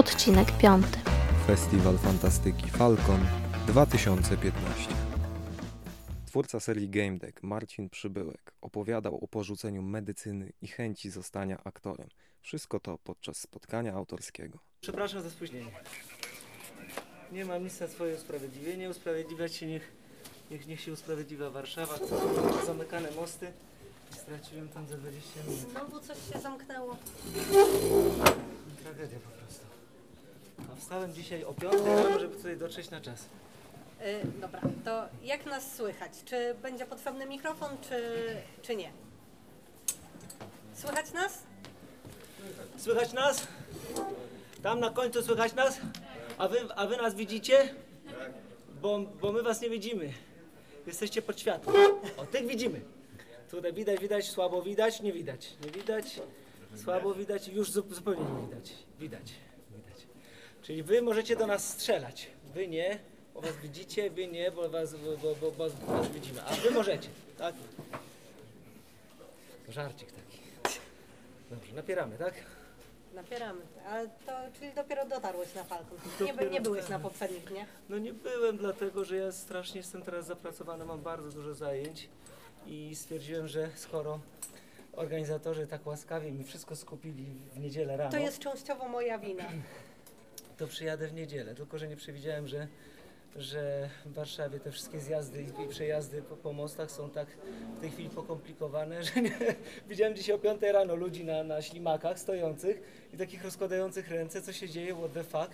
Odcinek piąty. Festiwal Fantastyki Falcon 2015. Twórca serii Game Deck Marcin Przybyłek opowiadał o porzuceniu medycyny i chęci zostania aktorem. Wszystko to podczas spotkania autorskiego. Przepraszam za spóźnienie. Nie mam nic na swoje usprawiedliwienie. Usprawiedliwiać się niech, niech, niech się usprawiedliwia Warszawa. Zamykane mosty. Straciłem tam za 20 minut. Znowu coś się zamknęło. Tragedia po prostu. A wstałem dzisiaj o 5 rano, żeby tutaj dotrzeć na czas. Y, dobra, to jak nas słychać? Czy będzie potrzebny mikrofon, czy, czy nie? Słychać nas? Słychać nas? Tam na końcu słychać nas? A wy, a wy nas widzicie? Bo, bo my was nie widzimy. Jesteście pod światłem. O, tych widzimy. Tutaj widać, widać, słabo widać, nie widać. Nie widać, słabo widać, już zu- zupełnie nie widać. Widać, widać. Czyli wy możecie do nas strzelać. Wy nie, bo was widzicie, wy nie, bo was, bo, bo, bo, bo was widzimy. A wy możecie, tak? Żarcik taki. Dobrze, napieramy, tak? Napieramy. Ale to, czyli dopiero dotarłeś na Falcon. Nie, by- nie byłeś na poprzednich dniach. No nie byłem, dlatego że ja strasznie jestem teraz zapracowany, mam bardzo dużo zajęć i stwierdziłem, że skoro organizatorzy tak łaskawie mi wszystko skupili w niedzielę rano, To jest częściowo moja wina. To przyjadę w niedzielę. Tylko, że nie przewidziałem, że, że w Warszawie te wszystkie zjazdy i, przejazdy po, po mostach są tak w tej chwili pokomplikowane, że nie, widziałem dzisiaj o 5 rano ludzi na, na ślimakach stojących i takich rozkładających ręce, co się dzieje, what the fuck.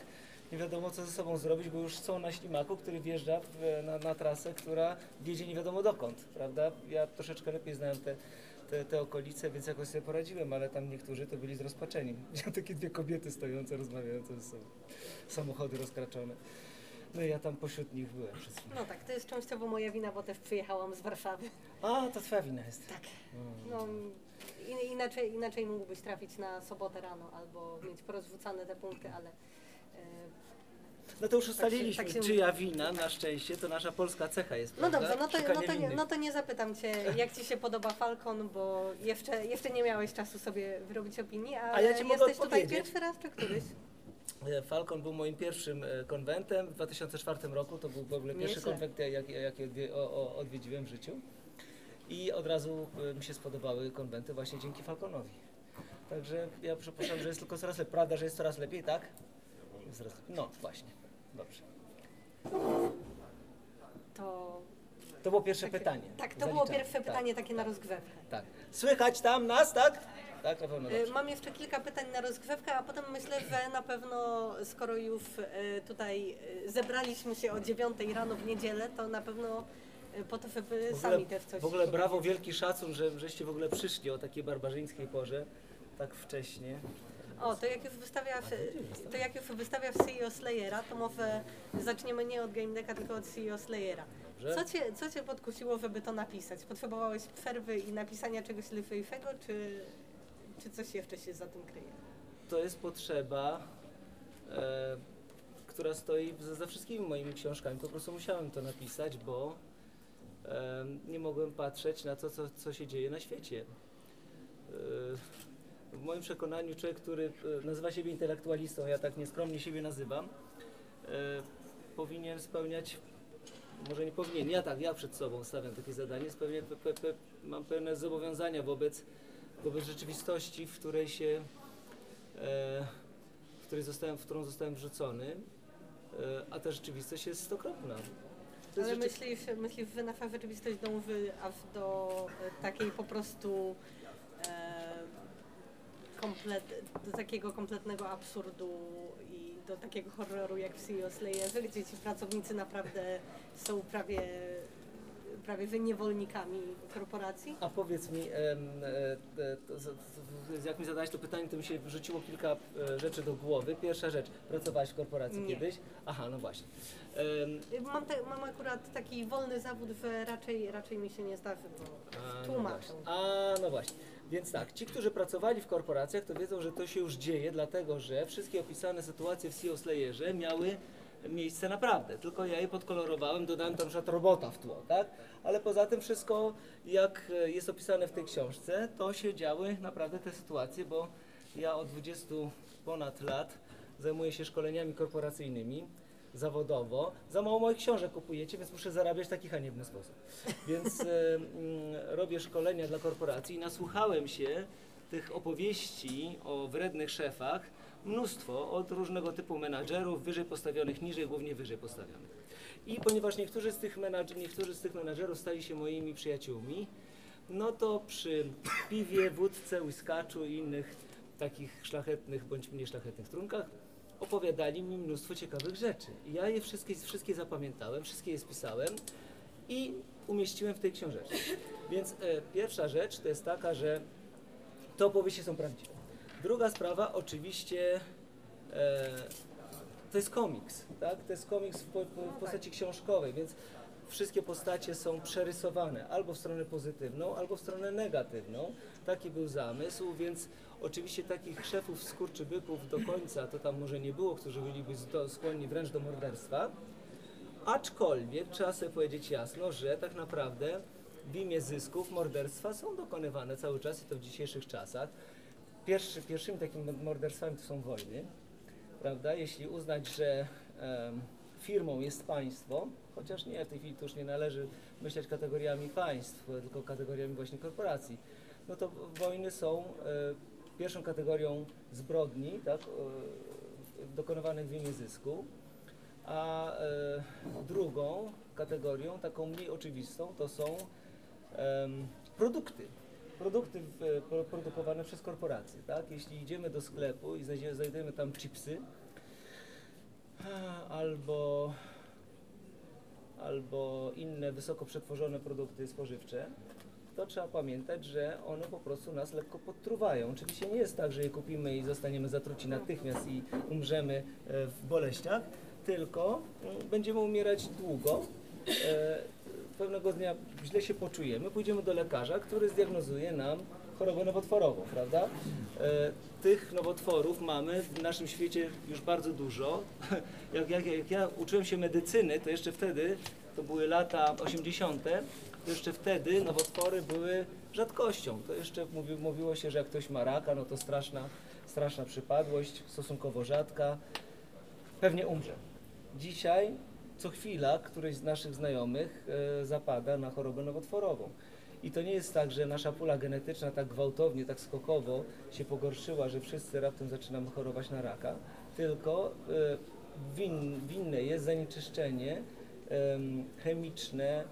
Nie wiadomo, co ze sobą zrobić, bo już są na ślimaku, który wjeżdża w, na, na trasę, która wiedzie nie wiadomo dokąd, prawda? Ja troszeczkę lepiej znałem te, te, te okolice, więc jakoś sobie poradziłem, ale tam niektórzy to byli zrozpaczeni. Widziałem takie dwie kobiety stojące, rozmawiające ze sobą. Samochody rozkraczone. No i ja tam pośród nich byłem przez chwilę. No tak, to jest częściowo moja wina, bo też przyjechałam z Warszawy. A, to twoja wina jest. Tak. No, in, inaczej, inaczej mógłbyś trafić na sobotę rano albo mieć porozrzucane te punkty, ale... y, No to już ustaliliśmy, tak się- czyja wina, na szczęście, to nasza polska cecha jest, No prawda? dobrze, no to, no, Szukanie to nie, winnych. no to nie zapytam Cię, jak Ci się podoba Falcon, bo jeszcze, jeszcze nie miałeś czasu sobie wyrobić opinii, a, A ja ci mogę jesteś tutaj odpowiedzieć. pierwszy raz czy któryś? E, Falcon był moim pierwszym e, konwentem w 2004 roku. To był w ogóle pierwszy Nieźle. konwent, jaki jak, jak odwie, o, o, odwiedziłem w życiu. I od razu e, mi się spodobały konwenty właśnie dzięki Falconowi. Także ja przypuszczam, że jest tylko coraz lepiej. Prawda, że jest coraz lepiej, tak? No właśnie, dobrze. To To było pierwsze takie- pytanie. Tak, to Zaliczamy. było pierwsze Tak, pytanie takie na rozgrzewkę. Tak. Słychać tam nas, tak? Tak, na pewno Y, dobrze. Mam jeszcze kilka pytań na rozgrzewkę, a potem myślę, że na pewno skoro już y, tutaj y, zebraliśmy się o 9 rano w niedzielę, to na pewno po to, żeby W sami też coś w ogóle brawo, wielki szacun, że żeście w ogóle przyszli o takiej barbarzyńskiej porze, tak wcześnie. O, to jak już wystawiasz, to jak już wystawiasz CEO Slayera, to może zaczniemy nie od Game Decka, tylko od CEO Slayera. Co cię, co cię podkusiło, żeby to napisać? Potrzebowałeś przerwy i napisania czegoś lżejszego, czy, czy coś jeszcze się za tym kryje? To jest potrzeba, e, która stoi za, za wszystkimi moimi książkami. Po prostu musiałem to napisać, bo e, nie mogłem patrzeć na to, co, co się dzieje na świecie. E, w moim przekonaniu człowiek, który e, nazywa siebie intelektualistą, ja tak nieskromnie siebie nazywam, e, powinien spełniać, może nie powinien, ja tak, ja przed sobą stawiam takie zadanie, pe, mam pewne zobowiązania wobec, wobec rzeczywistości, w której się e, w, której zostałem, w którą zostałem wrzucony, a ta rzeczywistość jest jest Ale rzeczy- myślisz, myślisz, że nasza rzeczywistość dąży aż do takiej po prostu komplet, do takiego kompletnego absurdu i do takiego horroru jak w CEO Slayerze, gdzie ci pracownicy naprawdę są prawie, prawie że niewolnikami korporacji? A powiedz mi, e, jak mi zadałeś to pytanie, to mi się rzuciło kilka e, rzeczy do głowy. Pierwsza rzecz, pracowałeś w korporacji Nie. kiedyś? Aha, no właśnie. Em, Mam, te, mam akurat taki wolny zawód, że raczej, raczej mi się nie zdarzy, bo no tłumaczą. właśnie. A, no właśnie. Więc tak, ci, którzy pracowali w korporacjach, to wiedzą, że to się już dzieje, dlatego że wszystkie opisane sytuacje w CEO Slayerze miały miejsce naprawdę. Tylko ja je podkolorowałem, dodałem tam przykład robota w tło, tak? Ale poza tym wszystko, jak e, jest opisane w tej książce, to się działy naprawdę te sytuacje, bo ja od 20 ponad lat zajmuję się szkoleniami korporacyjnymi zawodowo. Za mało moich książek kupujecie, więc muszę zarabiać w taki haniebny sposób. Więc e, mm, robię szkolenia dla korporacji i nasłuchałem się tych opowieści o wrednych szefach mnóstwo od różnego typu menadżerów, wyżej postawionych, niżej, głównie wyżej postawionych. I ponieważ niektórzy z tych, menadż- niektórzy z tych menadżerów stali się moimi przyjaciółmi, no to przy piwie, wódce, whiskaczu i innych takich szlachetnych bądź mniej szlachetnych trunkach opowiadali mi mnóstwo ciekawych rzeczy. Ja je wszystkie, wszystkie zapamiętałem, wszystkie je spisałem i umieściłem w tej książeczce. Więc e, pierwsza rzecz to jest taka, że te opowieści są prawdziwe. Druga sprawa oczywiście e, to jest komiks, tak? To jest komiks w, w postaci książkowej, więc wszystkie postacie są przerysowane albo w stronę pozytywną, albo w stronę negatywną. Taki był zamysł, więc oczywiście takich szefów skurczybyków do końca to tam może nie było, którzy byliby skłonni wręcz do morderstwa. Aczkolwiek trzeba sobie powiedzieć jasno, że tak naprawdę w imię zysków morderstwa są dokonywane cały czas i to w dzisiejszych czasach. Pierwszy, pierwszymi takimi morderstwami to są wojny, prawda? Jeśli uznać, że em, firmą jest państwo, chociaż nie, w tej chwili to już nie należy myśleć kategoriami państw, tylko kategoriami właśnie korporacji, no to wojny są e, pierwszą kategorią zbrodni, tak, e, dokonywanych w imię zysku, a e, drugą kategorią, taką mniej oczywistą, to są produkty. Produkty produkowane przez korporacje. Tak? Jeśli idziemy do sklepu i znajdziemy, znajdujemy tam chipsy albo, albo inne wysoko przetworzone produkty spożywcze, to trzeba pamiętać, że one po prostu nas lekko podtruwają. Oczywiście nie jest tak, że je kupimy i zostaniemy zatruci natychmiast i umrzemy e, w boleściach, tylko mm, będziemy umierać długo. E, Pewnego dnia źle się poczujemy, pójdziemy do lekarza, który zdiagnozuje nam chorobę nowotworową, prawda? E, Tych nowotworów mamy w naszym świecie już bardzo dużo. Jak, jak, jak ja uczyłem się medycyny, to jeszcze wtedy, to były lata 80., to jeszcze wtedy nowotwory były rzadkością. To jeszcze mówi, mówiło się, że jak ktoś ma raka, no to straszna, straszna przypadłość, stosunkowo rzadka, pewnie umrze. Dzisiaj co chwila któryś z naszych znajomych e, zapada na chorobę nowotworową. I to nie jest tak, że nasza pula genetyczna tak gwałtownie, tak skokowo się pogorszyła, że wszyscy raptem zaczynamy chorować na raka, tylko e, win, winne jest zanieczyszczenie em, chemiczne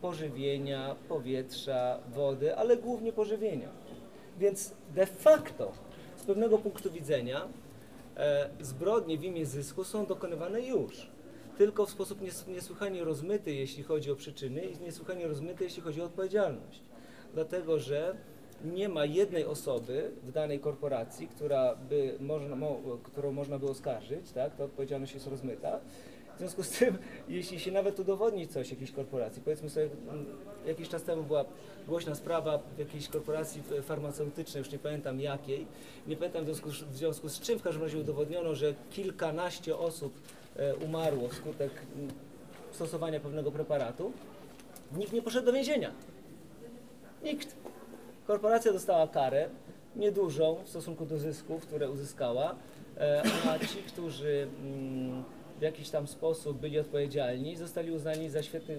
pożywienia, powietrza, wody, ale głównie pożywienia. Więc de facto, z pewnego punktu widzenia, e, zbrodnie w imię zysku są dokonywane już, tylko w sposób nies- niesłychanie rozmyty, jeśli chodzi o przyczyny i niesłychanie rozmyty, jeśli chodzi o odpowiedzialność. Dlatego, że nie ma jednej osoby w danej korporacji, która by można, mo, którą można by oskarżyć, tak? ta odpowiedzialność jest rozmyta. W związku z tym, jeśli się nawet udowodni coś jakiejś korporacji, powiedzmy sobie, jakiś czas temu była głośna sprawa w jakiejś korporacji farmaceutycznej, już nie pamiętam jakiej, nie pamiętam w związku, w związku z czym w każdym razie udowodniono, że kilkanaście osób umarło wskutek stosowania pewnego preparatu, nikt nie poszedł do więzienia. Nikt. Korporacja dostała karę, niedużą w stosunku do zysków, które uzyskała, e, a ci, którzy mm, w jakiś tam sposób byli odpowiedzialni, zostali uznani za świetnych,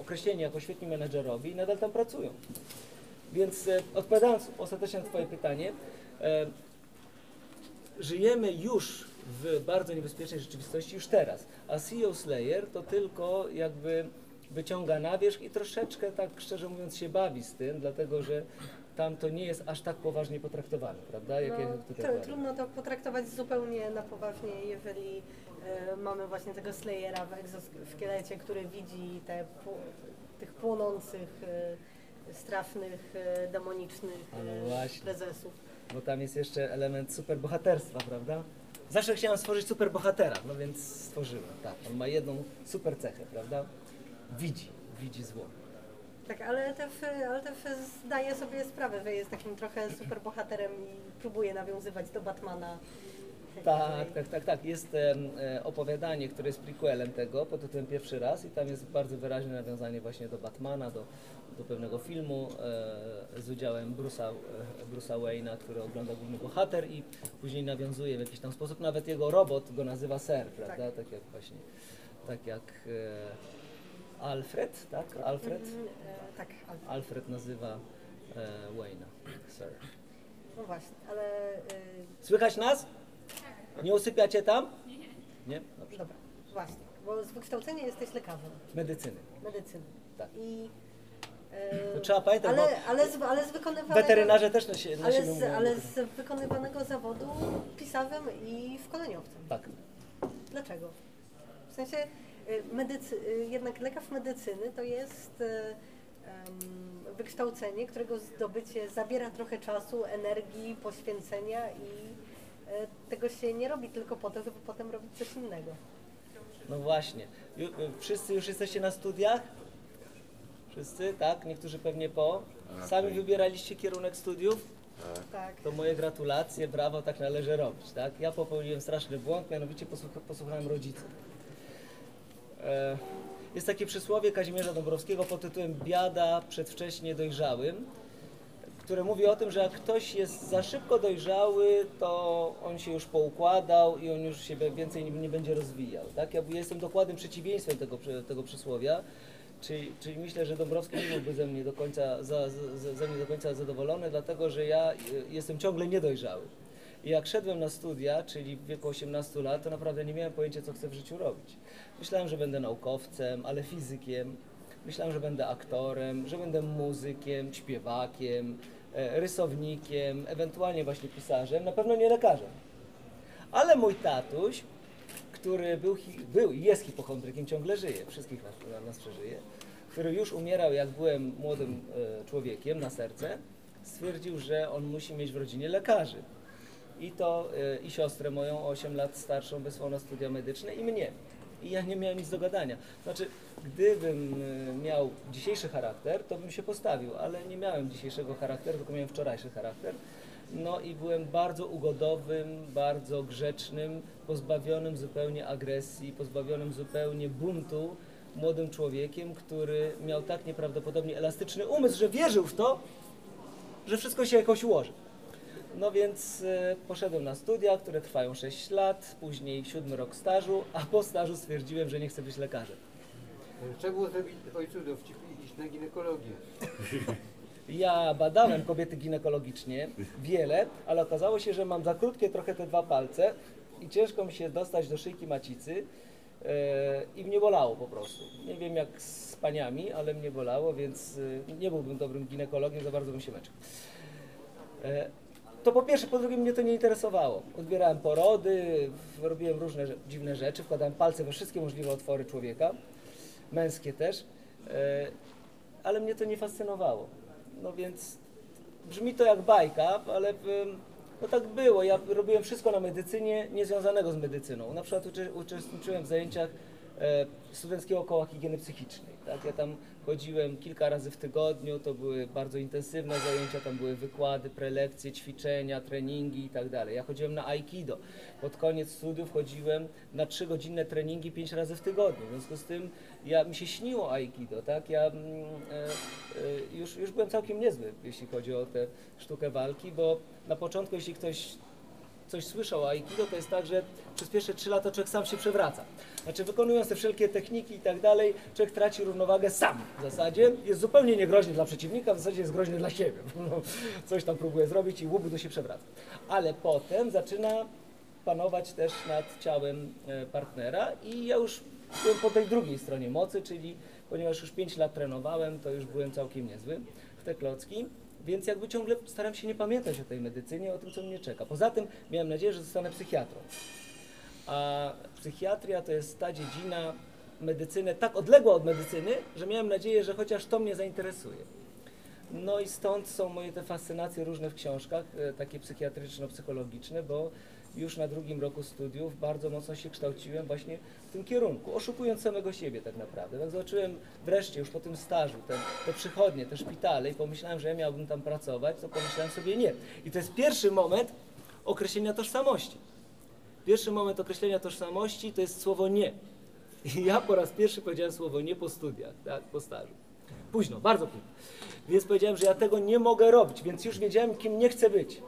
określeni jako świetni menedżerowie i nadal tam pracują. Więc e, odpowiadając ostatecznie na Twoje pytanie, e, żyjemy już w bardzo niebezpiecznej rzeczywistości już teraz, a CEO Slayer to tylko jakby wyciąga na wierzch i troszeczkę tak szczerze mówiąc się bawi z tym, dlatego że tam to nie jest aż tak poważnie potraktowane, prawda? Jak ja No, tutaj tr- trudno to potraktować zupełnie na poważnie, jeżeli e, mamy właśnie tego Slayera w egzoszkielecie, który widzi te tych płonących, strasznych, e, demonicznych A no e, właśnie. prezesów. Bo tam jest jeszcze element superbohaterstwa, prawda? Zawsze chciałem stworzyć superbohatera, no więc stworzyłem, tak. On ma jedną super cechę, prawda? Widzi, widzi zło. Tak, ale też, ale też zdaje sobie sprawę, że jest takim trochę superbohaterem i próbuje nawiązywać do Batmana Tak, tak, tak, tak. Jest e, opowiadanie, które jest prequelem tego, pod tytułem Pierwszy raz i tam jest bardzo wyraźne nawiązanie właśnie do Batmana, do, do pewnego filmu e, z udziałem Bruce'a, e, Bruce'a Wayne'a, który ogląda główny bohater i później nawiązuje w jakiś tam sposób. Nawet jego robot go nazywa Ser, prawda? Tak, jak właśnie, tak jak e, Alfred, tak? Alfred? Mhm, e, tak, ale, Alfred nazywa e, Wayne'a Sir. no właśnie, ale y, Słychać nas? Nie usypiacie tam? Nie? Dobrze. dobra, właśnie, bo z wykształcenia jesteś lekarzem Medycyny. medycyny. Tak. I e, To trzeba pamiętać, ale, ale, z, ale z wykonywanego, Weterynarze też na, na ale siebie z, mówią. ale z wykonywanego zawodu pisarzem i szkoleniowcem. Tak. Dlaczego? W sensie y, medycy, y, jednak lekarz medycyny to jest y, em, wykształcenie, którego zdobycie zabiera trochę czasu, energii, poświęcenia i tego się nie robi tylko po to, żeby potem robić coś innego. No właśnie. Ju, y, wszyscy już jesteście na studiach? Wszyscy, tak? Niektórzy pewnie po. Sami wybieraliście kierunek studiów? Tak. To moje gratulacje, brawo, tak należy robić, tak? Ja popełniłem straszny błąd, mianowicie posłucha, posłuchałem rodziców. E, jest takie przysłowie Kazimierza Dąbrowskiego pod tytułem Biada przedwcześnie dojrzałym, które mówi o tym, że jak ktoś jest za szybko dojrzały, to on się już poukładał i on już się więcej nie, będzie rozwijał, tak? Ja jestem dokładnym przeciwieństwem tego, tego przysłowia. Czyli, czyli myślę, że Dąbrowski nie byłby ze mnie do końca, za, za, ze mnie do końca zadowolony, dlatego że ja y, jestem ciągle niedojrzały. I jak szedłem na studia, czyli w wieku 18 lat, to naprawdę nie miałem pojęcia, co chcę w życiu robić. Myślałem, że będę naukowcem, ale fizykiem. Myślałem, że będę aktorem, że będę muzykiem, śpiewakiem, e, rysownikiem, ewentualnie właśnie pisarzem, na pewno nie lekarzem. Ale mój tatuś, który był, był i jest hipochondrykiem, ciągle żyje, wszystkich nas, na- nas przeżyje, który już umierał, jak byłem młodym e, człowiekiem na serce, stwierdził, że on musi mieć w rodzinie lekarzy. I to e, i siostrę moją, o 8 lat starszą, wysłał na studia medyczne i mnie. I ja nie miałem nic do gadania. Znaczy, gdybym e, miał dzisiejszy charakter, to bym się postawił, ale nie miałem dzisiejszego charakteru, tylko miałem wczorajszy charakter. No i byłem bardzo ugodowym, bardzo grzecznym, pozbawionym zupełnie agresji, pozbawionym zupełnie buntu młodym człowiekiem, który miał tak nieprawdopodobnie elastyczny umysł, że wierzył w to, że wszystko się jakoś ułoży. No więc e, poszedłem na studia, które trwają 6 lat, później siódmy rok stażu, a po stażu stwierdziłem, że nie chcę być lekarzem. Trzeba było zrobić ojcu dowcip i iść na ginekologię. Ja badałem kobiety ginekologicznie, wiele, ale okazało się, że mam za krótkie trochę te dwa palce i ciężko mi się dostać do szyjki macicy e, i mnie bolało po prostu. Nie wiem jak z paniami, ale mnie bolało, więc e, nie byłbym dobrym ginekologiem, za bardzo bym się męczył. E, to po pierwsze, po drugie mnie to nie interesowało. Odbierałem porody, robiłem różne dziwne rzeczy, wkładałem palce we wszystkie możliwe otwory człowieka, męskie też, e, ale mnie to nie fascynowało. No więc brzmi to jak bajka, ale no tak było. Ja robiłem wszystko na medycynie, niezwiązanego z medycyną. Na przykład uczestniczyłem w zajęciach e, studenckiego koła higieny psychicznej. Tak? Ja tam chodziłem kilka razy w tygodniu, to były bardzo intensywne zajęcia, tam były wykłady, prelekcje, ćwiczenia, treningi i tak dalej. Ja chodziłem na aikido. Pod koniec studiów chodziłem na trzygodzinne treningi pięć razy w tygodniu. W związku z tym ja, mi się śniło aikido, tak? Ja mm, e, e, już, już byłem całkiem niezły, jeśli chodzi o tę sztukę walki, bo na początku, jeśli ktoś coś słyszał o Aikido, to jest tak, że przez pierwsze trzy lata człowiek sam się przewraca. Znaczy wykonując te wszelkie techniki i tak dalej, człowiek traci równowagę sam w zasadzie. Jest zupełnie niegroźny dla przeciwnika, w zasadzie jest groźny dla siebie. No, coś tam próbuje zrobić i łubu to się przewraca. Ale potem zaczyna panować też nad ciałem e, partnera i ja już byłem po tej drugiej stronie mocy, czyli ponieważ już 5 lat trenowałem, to już byłem całkiem niezły w te klocki. Więc jakby ciągle staram się nie pamiętać o tej medycynie, o tym, co mnie czeka. Poza tym miałem nadzieję, że zostanę psychiatrą. A psychiatria to jest ta dziedzina medycyny tak odległa od medycyny, że miałem nadzieję, że chociaż to mnie zainteresuje. No i stąd są moje te fascynacje różne w książkach, e, takie psychiatryczno-psychologiczne, bo już na drugim roku studiów bardzo mocno się kształciłem właśnie w tym kierunku, oszukując samego siebie tak naprawdę. Jak zobaczyłem wreszcie już po tym stażu te, te przychodnie, te szpitale i pomyślałem, że ja miałbym tam pracować, to pomyślałem sobie nie. I to jest pierwszy moment określenia tożsamości. Pierwszy moment określenia tożsamości to jest słowo nie. I ja po raz pierwszy powiedziałem słowo nie po studiach, tak, po stażu. Późno, bardzo późno. Więc powiedziałem, że ja tego nie mogę robić, więc już wiedziałem, kim nie chcę być.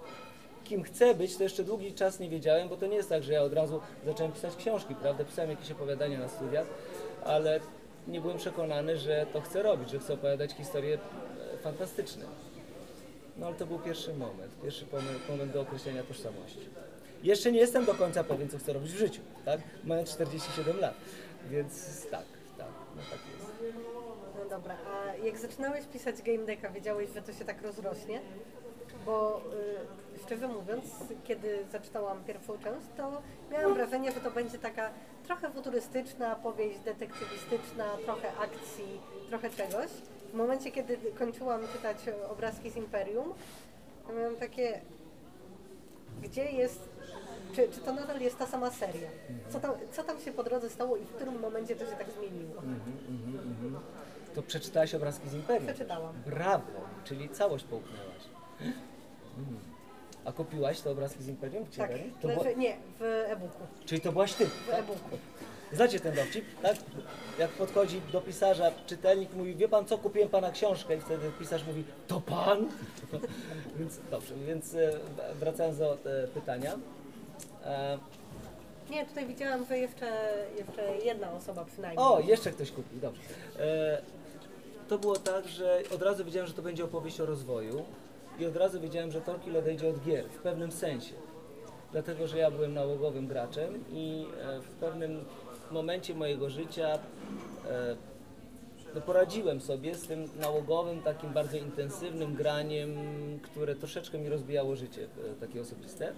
Kim chcę być, to jeszcze długi czas nie wiedziałem, bo to nie jest tak, że ja od razu zacząłem pisać książki, prawda? Pisałem jakieś opowiadania na studiach, ale nie byłem przekonany, że to chcę robić, że chcę opowiadać historie e, fantastyczne. No ale to był pierwszy moment, pierwszy moment, do określenia tożsamości. Jeszcze nie jestem do końca pewien, co chcę robić w życiu, tak? Mam 47 lat, więc tak, tak, no tak jest. No dobra, a jak zaczynałeś pisać Game Decka, wiedziałeś, że to się tak rozrośnie? Bo y, szczerze mówiąc, kiedy zaczynałam pierwszą część, to miałam wrażenie, że to będzie taka trochę futurystyczna powieść detektywistyczna, trochę akcji, trochę czegoś. W momencie, kiedy kończyłam czytać obrazki z Imperium, to miałam takie, gdzie jest, czy, czy to nadal jest ta sama seria? Co tam, co tam się po drodze stało i w którym momencie to się tak zmieniło? Mhm, mhm, mhm. To przeczytałaś obrazki z Imperium? Przeczytałam. Brawo, czyli całość połknęłaś. A kupiłaś te obrazki z Imperium Tak? To znaczy, nie, w e-booku. czyli to byłaś ty, W tak? e-booku. Znacie ten dowcip, tak? Jak podchodzi do pisarza czytelnik, mówi, wie pan co, kupiłem pana książkę i wtedy pisarz mówi, to pan? więc dobrze, więc e, wracając do e, pytania. E, Nie, tutaj widziałam, że jeszcze, jeszcze jedna osoba przynajmniej. o, jeszcze ktoś kupił, dobrze. E, to było tak, że od razu wiedziałem, że to będzie opowieść o rozwoju i od razu wiedziałem, że Tolkien odejdzie od gier w pewnym sensie. Dlatego, że ja byłem nałogowym graczem i e, w pewnym momencie mojego życia e, no poradziłem sobie z tym nałogowym, takim bardzo intensywnym graniem, które troszeczkę mi rozbijało życie e, takie osobiste.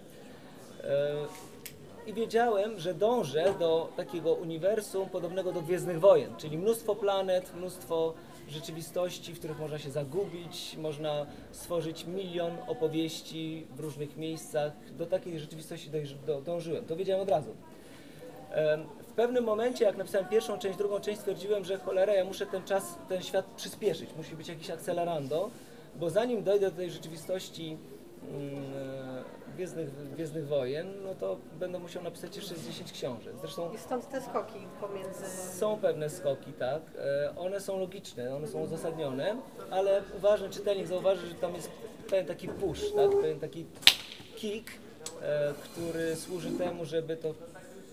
I wiedziałem, że dążę do takiego uniwersum podobnego do Gwiezdnych Wojen, czyli mnóstwo planet, mnóstwo rzeczywistości, w których można się zagubić, można stworzyć milion opowieści w różnych miejscach. Do takiej rzeczywistości dążyłem, to wiedziałem od razu. W pewnym momencie, jak napisałem pierwszą część, drugą część, stwierdziłem, że cholera, ja muszę ten czas, ten świat przyspieszyć, musi być jakiś akcelerando, bo zanim dojdę do tej rzeczywistości mm, Gwiezdnych, Gwiezdnych Wojen, no to będę musiał napisać jeszcze z 10 książek. Zresztą I stąd te skoki pomiędzy... są pewne skoki, tak. E, One są logiczne, one są uzasadnione, ale uważny czytelnik zauważy, że tam jest pewien taki push, tak, pewien taki kick, e, który służy temu, żeby to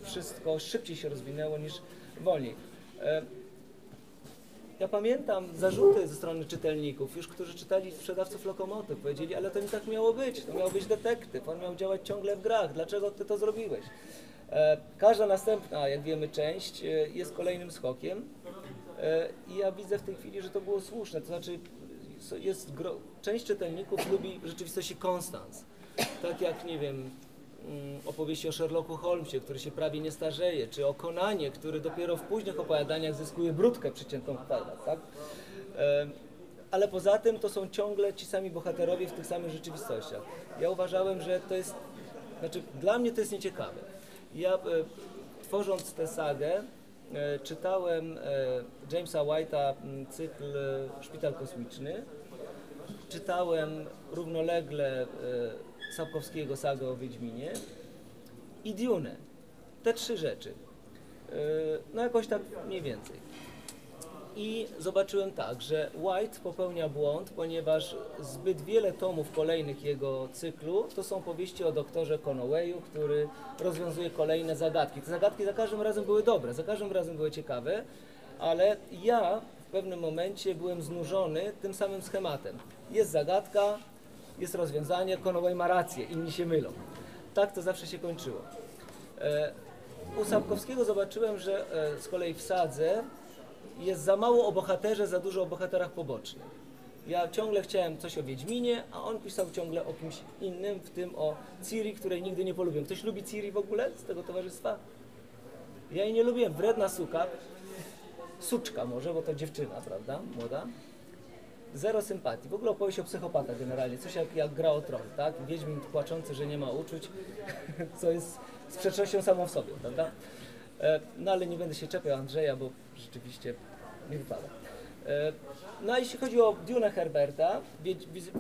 wszystko szybciej się rozwinęło niż wolniej. E, Ja pamiętam zarzuty ze strony czytelników, już którzy czytali sprzedawców lokomotyw, powiedzieli, ale to nie tak miało być, to miał być detektyw, on miał działać ciągle w grach, dlaczego ty to zrobiłeś? E, Każda następna, jak wiemy, część e, jest kolejnym skokiem E, i ja widzę w tej chwili, że to było słuszne, to znaczy jest część czytelników lubi w rzeczywistości konstans, tak jak, nie wiem, opowieści o Sherlocku Holmesie, który się prawie nie starzeje, czy o Konanie, który dopiero w późnych opowiadaniach zyskuje brudkę przyciętą w kwadrat, tak? Ale poza tym to są ciągle ci sami bohaterowie w tych samych rzeczywistościach. Ja uważałem, że to jest, znaczy dla mnie to jest nieciekawe. Ja e, tworząc tę sagę e, czytałem e, Jamesa White'a m, cykl Szpital Kosmiczny, czytałem równolegle Sapkowskiego sagę o Wiedźminie i Dune. Te trzy rzeczy. E, No jakoś tak mniej więcej. I zobaczyłem tak, że White popełnia błąd, ponieważ zbyt wiele tomów kolejnych jego cyklu to są powieści o doktorze Conowayu, który rozwiązuje kolejne zagadki. Te zagadki za każdym razem były dobre, za każdym razem były ciekawe, ale ja w pewnym momencie byłem znużony tym samym schematem. Jest zagadka, jest rozwiązanie, Conoway ma rację, inni się mylą. Tak to zawsze się kończyło. E, U Sapkowskiego zobaczyłem, że e, z kolei w Sadze jest za mało o bohaterze, za dużo o bohaterach pobocznych. Ja ciągle chciałem coś o Wiedźminie, a on pisał ciągle o kimś innym, w tym o Ciri, której nigdy nie polubiłem. Ktoś lubi Ciri w ogóle z tego towarzystwa? Ja jej nie lubiłem. Wredna suka. Suczka może, bo to dziewczyna, prawda? Młoda. Zero sympatii. W ogóle opowieść o psychopata generalnie. Coś jak, jak gra o tron, tak? Wiedźmin płaczący, że nie ma uczuć, co jest sprzecznością samą w sobie, prawda? E, No ale nie będę się czepiał Andrzeja, bo rzeczywiście nie wypada. E, No a jeśli chodzi o Dune Herberta,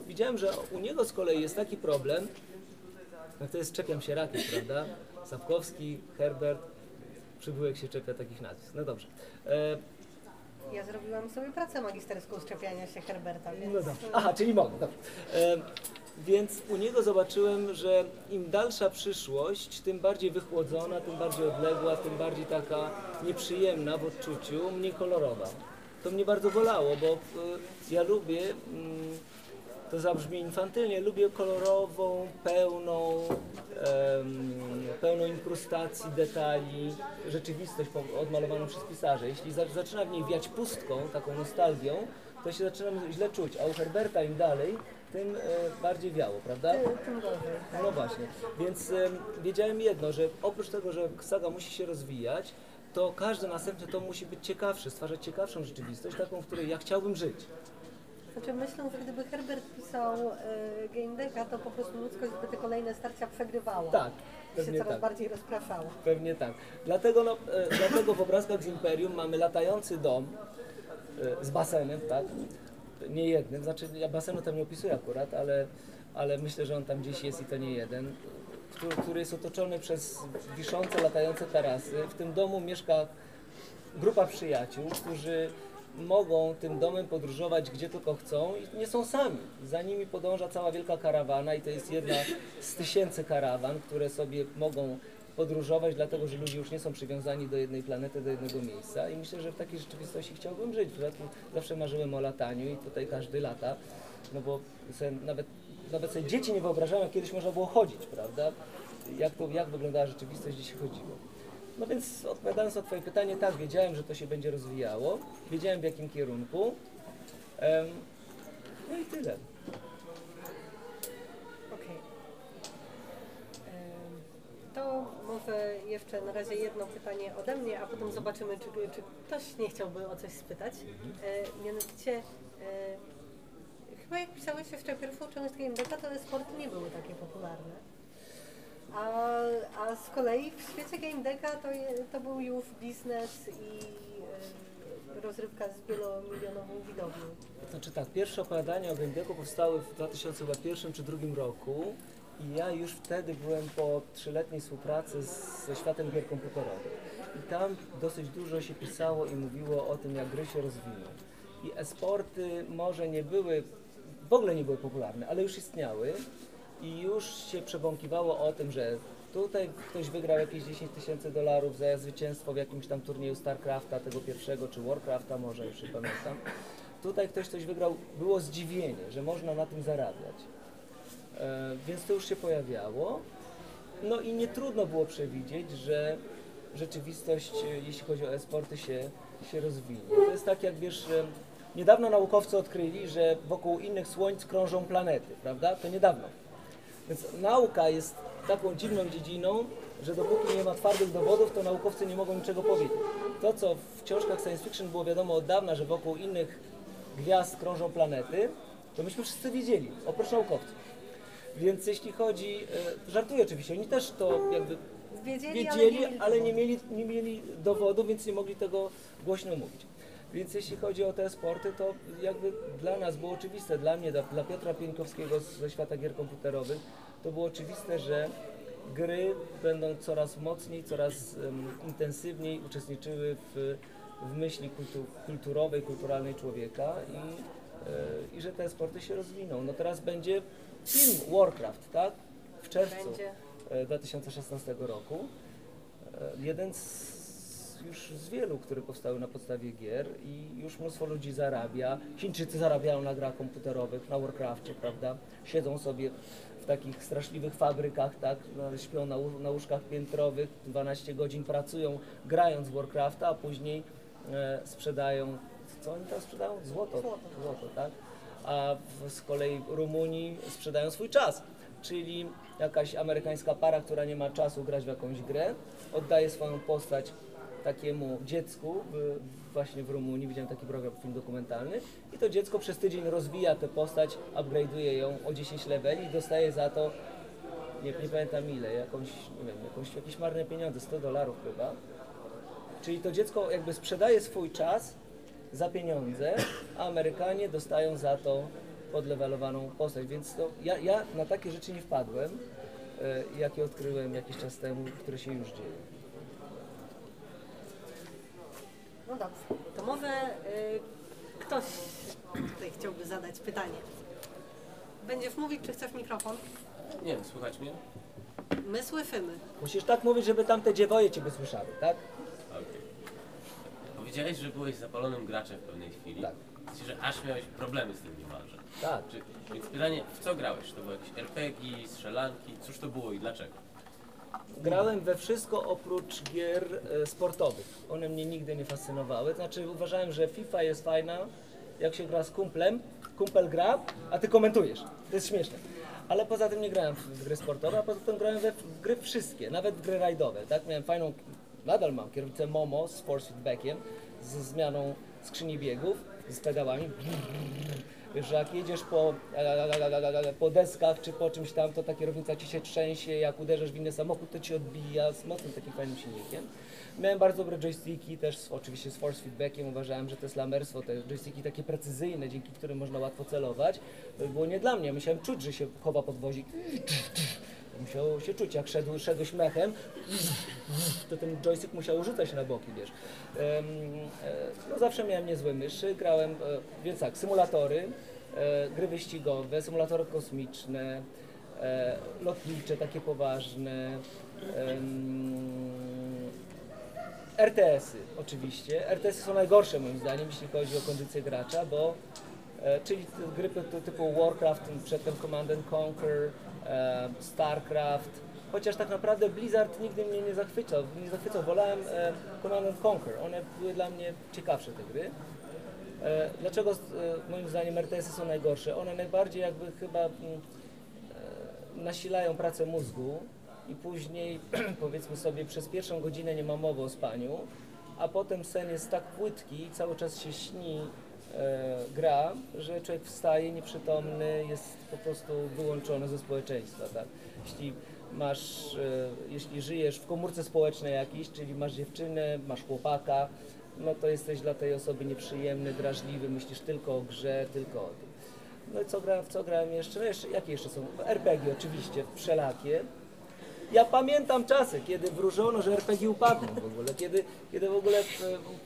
widziałem, że u niego z kolei jest taki problem, no to jest czepiam się rakiem, prawda? Sapkowski, Herbert, przybyłek się czepia takich nazwisk. No dobrze. Ja zrobiłam sobie pracę magisterską z się Herberta, więc... No dobrze. Aha, czyli mogę. Dobrze. E, więc u niego zobaczyłem, że im dalsza przyszłość, tym bardziej wychłodzona, tym bardziej odległa, tym bardziej taka nieprzyjemna w odczuciu, mniej kolorowa. To mnie bardzo bolało, bo e, ja lubię, mm, to zabrzmi infantylnie, lubię kolorową, pełną, em, pełną inkrustacji, detali, rzeczywistość odmalowaną przez pisarza. Jeśli za, zaczyna w niej wiać pustką, taką nostalgią, to się zaczynam źle czuć, a u Herberta im dalej, tym e, bardziej wiało, prawda? No właśnie, więc em, wiedziałem jedno, że oprócz tego, że saga musi się rozwijać, to każdy następny tom musi być ciekawszy, stwarzać ciekawszą rzeczywistość, taką, w której ja chciałbym żyć. Znaczy myślę, że gdyby Herbert pisał y, Game Decka, to po prostu ludzkość by te kolejne starcia przegrywała. Tak, I się pewnie coraz tak. bardziej rozpraszała. Pewnie tak. Dlatego, no, e, dlatego w obrazkach z Imperium mamy latający dom e, z basenem, tak? Nie jednym, znaczy ja basenu tam nie opisuję akurat, ale, ale myślę, że on tam gdzieś jest i to nie jeden, który, który jest otoczony przez wiszące, latające tarasy. W tym domu mieszka grupa przyjaciół, którzy mogą tym domem podróżować gdzie tylko chcą i nie są sami. Za nimi podąża cała wielka karawana i to jest jedna z tysięcy karawan, które sobie mogą podróżować, dlatego że ludzie już nie są przywiązani do jednej planety, do jednego miejsca i myślę, że w takiej rzeczywistości chciałbym żyć. Zawsze marzyłem o lataniu i tutaj każdy lata, no bo nawet, nawet sobie dzieci nie wyobrażają, kiedyś można było chodzić, prawda? Jak, to, jak wyglądała rzeczywistość, gdzie się chodziło. No więc odpowiadając na Twoje pytanie, tak, wiedziałem, że to się będzie rozwijało, wiedziałem w jakim kierunku. Em, no i tyle. Okej. Em, To może jeszcze na razie jedno pytanie ode mnie, a potem zobaczymy, czy, czy ktoś nie chciałby o coś spytać. E, mianowicie, e, chyba jak pisałeś jeszcze pierwszą część Game Decka, to te sporty nie były takie popularne. A, a z kolei w świecie Game Decka to, je, to był już biznes i e, rozrywka z wielomilionową widownią. Znaczy tak, pierwsze opowiadania o Gendeku powstały w 2001 czy 2002 roku i ja już wtedy byłem po trzyletniej współpracy z, ze światem gier komputerowych. I tam dosyć dużo się pisało i mówiło o tym, jak gry się rozwiną. I e-sporty może nie były, w ogóle nie były popularne, ale już istniały i już się przebąkiwało o tym, że tutaj ktoś wygrał jakieś 10 tysięcy dolarów za zwycięstwo w jakimś tam turnieju StarCrafta, tego pierwszego, czy Warcrafta może, już nie pamiętam. Tutaj ktoś coś wygrał, było zdziwienie, że można na tym zarabiać. E, więc to już się pojawiało. No i nie trudno było przewidzieć, że rzeczywistość, e, jeśli chodzi o e-sporty, się, się rozwinie. To jest tak, jak wiesz, niedawno naukowcy odkryli, że wokół innych słońc krążą planety, prawda? To niedawno. Więc nauka jest taką dziwną dziedziną, że dopóki nie ma twardych dowodów, to naukowcy nie mogą niczego powiedzieć. To, co w książkach science fiction było wiadomo od dawna, że wokół innych gwiazd krążą planety, to myśmy wszyscy wiedzieli, oprócz naukowców. Więc jeśli chodzi, e, żartuję oczywiście, oni też to jakby Wiedzieli, wiedzieli, ale nie mieli ale nie mieli, nie mieli dowodu, więc nie mogli tego głośno mówić. Więc jeśli chodzi o te sporty, to jakby dla nas było oczywiste, dla mnie, dla, Piotra Pieńkowskiego z- ze świata gier komputerowych, to było oczywiste, że gry będą coraz mocniej, coraz em, intensywniej uczestniczyły w, w myśli kultu, kulturowej, kulturalnej człowieka i, e, i że te sporty się rozwiną. No teraz będzie film Warcraft, tak? W czerwcu Będzie. e, 2016 roku. E, Jeden z, już z wielu, które powstały na podstawie gier i już mnóstwo ludzi zarabia. Chińczycy zarabiają na grach komputerowych, na Warcrafcie, prawda? Siedzą sobie w takich straszliwych fabrykach, tak? No, Śpią na, na łóżkach piętrowych, 12 godzin pracują grając w Warcrafta, a później e, sprzedają, co oni tam sprzedają? Złoto. Złoto. Złoto, tak? A w, z kolei Rumunii sprzedają swój czas. Czyli jakaś amerykańska para, która nie ma czasu grać w jakąś grę, oddaje swoją postać takiemu dziecku w, właśnie w Rumunii, widziałem taki program, film dokumentalny i to dziecko przez tydzień rozwija tę postać, upgrade'uje ją o 10 leveli i dostaje za to, nie, nie pamiętam ile, jakąś, nie wiem, jakąś, jakieś marne pieniądze, 100 dolarów chyba. Czyli to dziecko jakby sprzedaje swój czas za pieniądze, a Amerykanie dostają za to podlewelowaną postać. Więc to ja, ja na takie rzeczy nie wpadłem. e, jakie odkryłem jakiś czas temu, które się już dzieją. No dobrze. To może y, ktoś tutaj chciałby zadać pytanie. Będziesz mówić, czy chcesz mikrofon? Nie wiem, słychać mnie? My słyszymy. Musisz tak mówić, żeby tamte dziewoje ciebie słyszały, tak? Okej. Powiedziałeś, że byłeś zapalonym graczem w pewnej chwili. Tak. Znaczy, że aż miałeś problemy z tym niemalże. Tak. Czy, więc pytanie, w co grałeś? Czy to były jakieś RPG, strzelanki? Cóż to było i dlaczego? Grałem we wszystko oprócz gier e, sportowych. One mnie nigdy nie fascynowały. Znaczy uważałem, że FIFA jest fajna, jak się gra z kumplem, kumpel gra, a ty komentujesz. To jest śmieszne. Ale poza tym nie grałem w, gry sportowe, a poza tym grałem we, w gry wszystkie, nawet w gry rajdowe. Tak? Miałem fajną, nadal mam kierownicę Momo z force feedbackiem, ze zmianą skrzyni biegów, z pedałami. Że jak jedziesz po, po deskach czy po czymś tam, to ta kierownica ci się trzęsie, jak uderzasz w inny samochód, to ci odbija z mocnym takim fajnym silnikiem. Miałem bardzo dobre joysticki, też z, oczywiście z force feedbackiem, uważałem, że to jest lamerstwo, te joysticki takie precyzyjne, dzięki którym można łatwo celować. Było nie dla mnie, musiałem czuć, że się chowa pod wozik. Musiał się czuć, jak szedł, szedłeś mechem, to ten joystick musiał rzucać na boki, wiesz. E, no zawsze miałem niezłe myszy, grałem, e, więc tak, symulatory, e, gry wyścigowe, symulatory kosmiczne, lotnicze, takie poważne, RTS-y oczywiście. RTS-y są najgorsze moim zdaniem, jeśli chodzi o kondycję gracza, bo czyli gry ty- typu Warcraft, przedtem Command and Conquer, Starcraft, chociaż tak naprawdę Blizzard nigdy mnie nie zachwycał, nie zachwycał. wolałem e, Command and Conquer, one były dla mnie ciekawsze te gry. E, dlaczego e, moim zdaniem RTS-y są najgorsze? One najbardziej jakby chyba mm, e, nasilają pracę mózgu i później powiedzmy sobie przez pierwszą godzinę nie ma mowy o spaniu, a potem sen jest tak płytki i cały czas się śni e, gra, że człowiek wstaje nieprzytomny, jest po prostu wyłączony ze społeczeństwa. Tak? Jeśli masz, e, jeśli żyjesz w komórce społecznej jakiejś, czyli masz dziewczynę, masz chłopaka, no to jesteś dla tej osoby nieprzyjemny, drażliwy, myślisz tylko o grze, tylko o tym. No i co grałem, w co grałem jeszcze? No jeszcze, jakie jeszcze są? RPG oczywiście, wszelakie. Ja pamiętam czasy, kiedy wróżono, że RPG upadną w ogóle, kiedy, kiedy w ogóle e,